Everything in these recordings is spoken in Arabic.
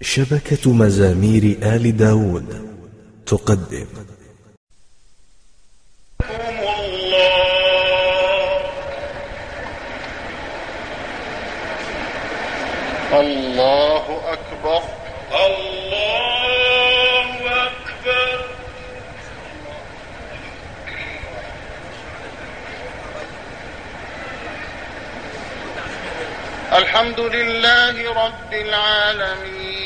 شبكة مزامير آل داود تقدم. الله الله أكبر. الله أكبر. الحمد لله رب العالمين.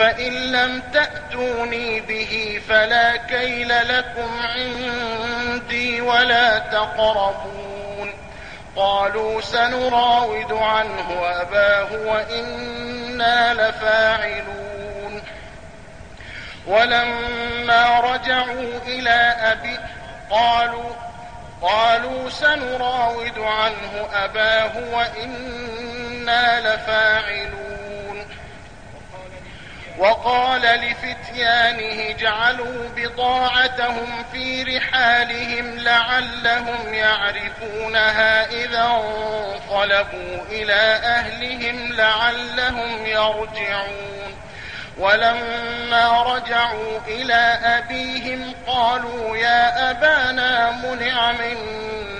فإن لم تأتوني به فلا كيل لكم عندي ولا تقربون. قالوا سنراود عنه أباه وإنا لفاعلون. ولما رجعوا إلى أبي قالوا قالوا سنراود عنه أباه وإنا لفاعلون. وقال لفتيانه اجعلوا بضاعتهم في رحالهم لعلهم يعرفونها إذا انقلبوا إلى أهلهم لعلهم يرجعون. ولما رجعوا إلى أبيهم قالوا يا أبانا منع منا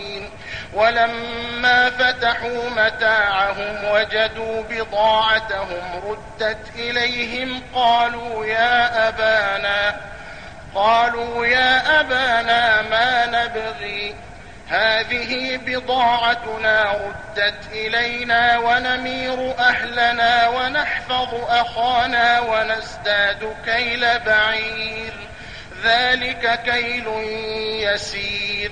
ولما فتحوا متاعهم وجدوا بضاعتهم ردت إليهم قالوا يا أبانا قالوا يا أبانا ما نبغي؟ هذه بضاعتنا ردت إلينا ونمير أهلنا ونحفظ أخانا ونزداد كيل بعير ذلك كيل يسير.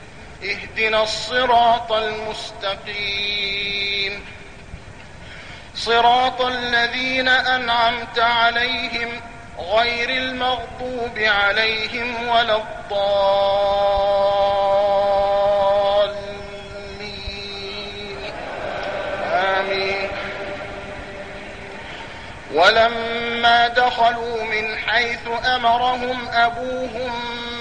اهدنا الصراط المستقيم. صراط الذين أنعمت عليهم غير المغضوب عليهم ولا الضالين. آمين. ولما دخلوا من حيث أمرهم أبوهم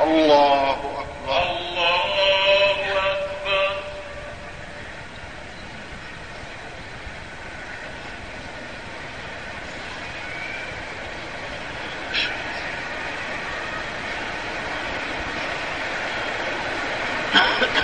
الله أكبر الله أكبر Thank you.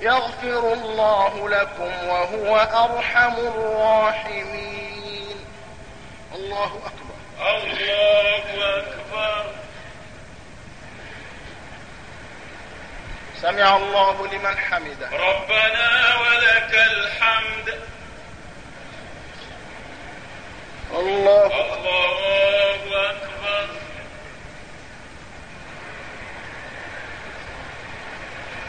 يغفر الله لكم وهو أرحم الراحمين. الله أكبر. الله أكبر. سمع الله لمن حمده. ربنا ولك الحمد. الله الله أكبر.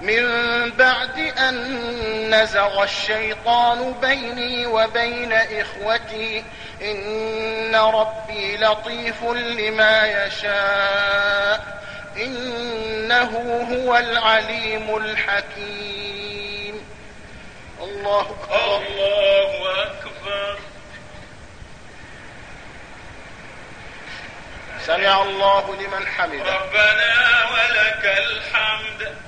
من بعد أن نزغ الشيطان بيني وبين إخوتي إن ربي لطيف لما يشاء إنه هو العليم الحكيم. الله أكبر. الله أكبر. سمع الله لمن حمده. ربنا ولك الحمد.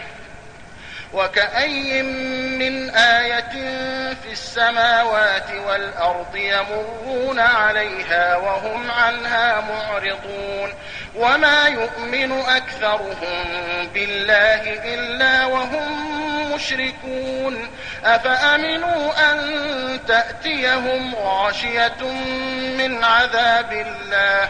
وكأي من آية في السماوات والأرض يمرون عليها وهم عنها معرضون وما يؤمن أكثرهم بالله إلا وهم مشركون أفأمنوا أن تأتيهم غاشية من عذاب الله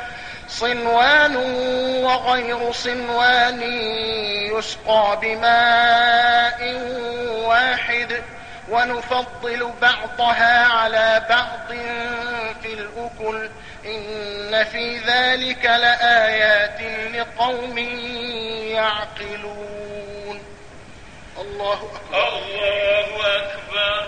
صنوان وغير صنوان يسقى بماء واحد ونفضل بعضها على بعض في الأكل. إن في ذلك لآيات لقوم يعقلون. الله أكبر. الله أكبر.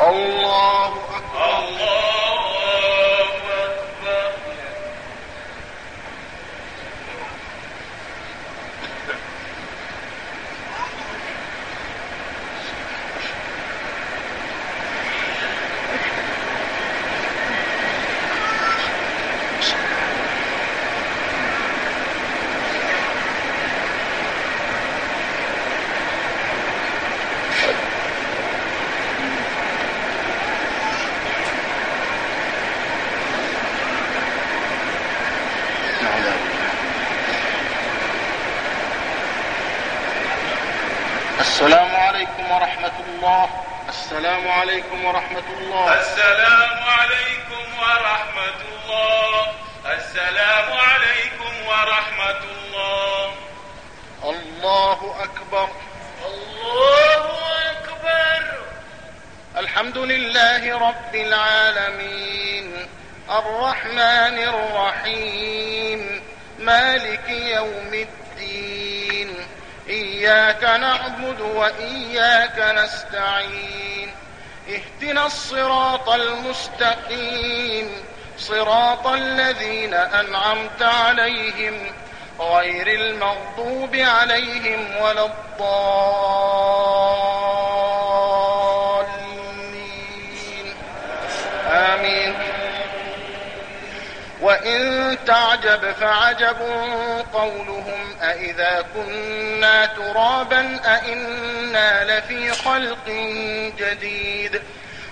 الله أكبر الله أكبر السلام عليكم ورحمة الله السلام عليكم ورحمة الله. المستقيم صراط الذين أنعمت عليهم غير المغضوب عليهم ولا الضالين. آمين. وإن تعجب فعجب قولهم أإذا كنا ترابا أإنا لفي خلق جديد.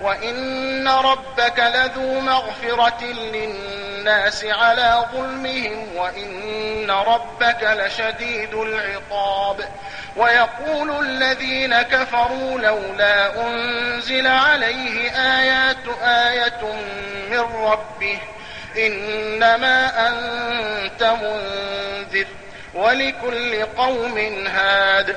وإن ربك لذو مغفرة للناس على ظلمهم وإن ربك لشديد العقاب ويقول الذين كفروا لولا أنزل عليه آيات آية من ربه إنما أنت منذر ولكل قوم هاد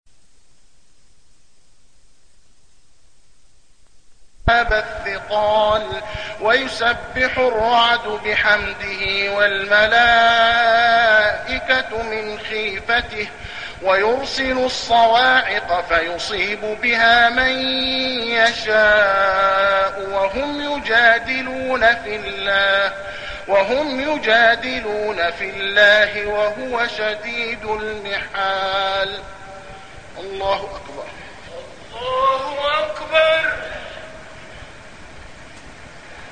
الثقال ويسبح الرعد بحمده والملائكة من خيفته ويرسل الصواعق فيصيب بها من يشاء وهم يجادلون في الله وهم يجادلون في الله وهو شديد المحال. الله أكبر. الله أكبر.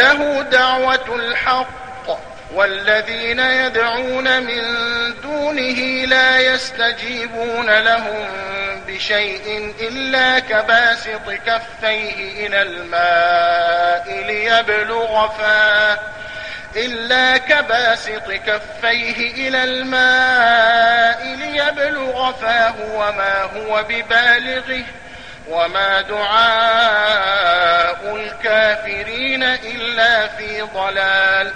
له دعوة الحق والذين يدعون من دونه لا يستجيبون لهم بشيء إلا كباسط كفيه إلى الماء ليبلغ فاه إلا كباسط كفيه إلى الماء ليبلغ فاه وما هو ببالغه. وما دعاء الكافرين إلا في ضلال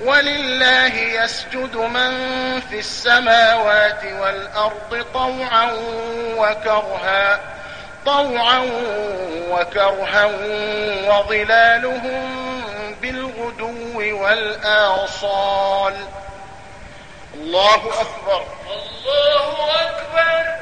ولله يسجد من في السماوات والأرض طوعا وكرها طوعا وكرها وظلالهم بالغدو والآصال. الله أكبر. الله أكبر.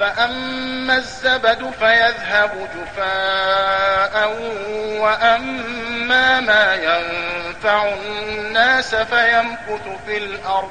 فأما الزبد فيذهب جفاء وأما ما ينفع الناس فيمكث في الأرض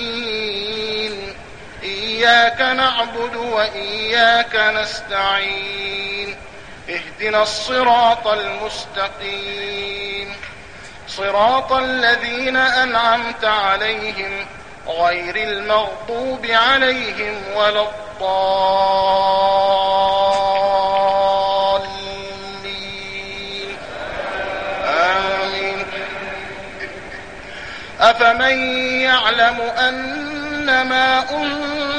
إياك نعبد وإياك نستعين. اهدنا الصراط المستقيم. صراط الذين أنعمت عليهم غير المغضوب عليهم ولا الضالين. آمين. أفمن يعلم أن ما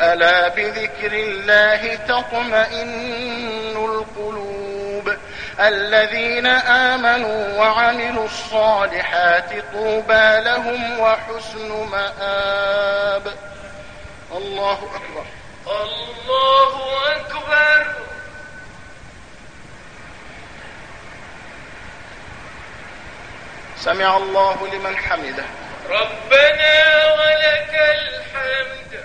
ألا بذكر الله تطمئن القلوب الذين آمنوا وعملوا الصالحات طوبى لهم وحسن مآب. الله أكبر. الله أكبر. سمع الله لمن حمده. ربنا ولك الحمد.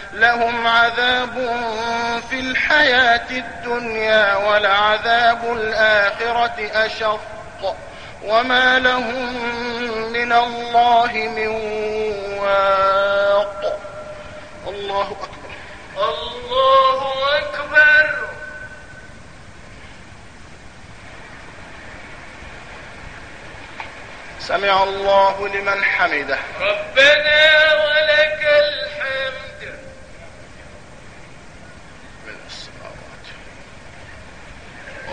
لهم عذاب في الحياة الدنيا ولعذاب الآخرة أشق وما لهم من الله من واق. الله أكبر. الله أكبر. سمع الله لمن حمده. ربنا ولك الحمد من السماوات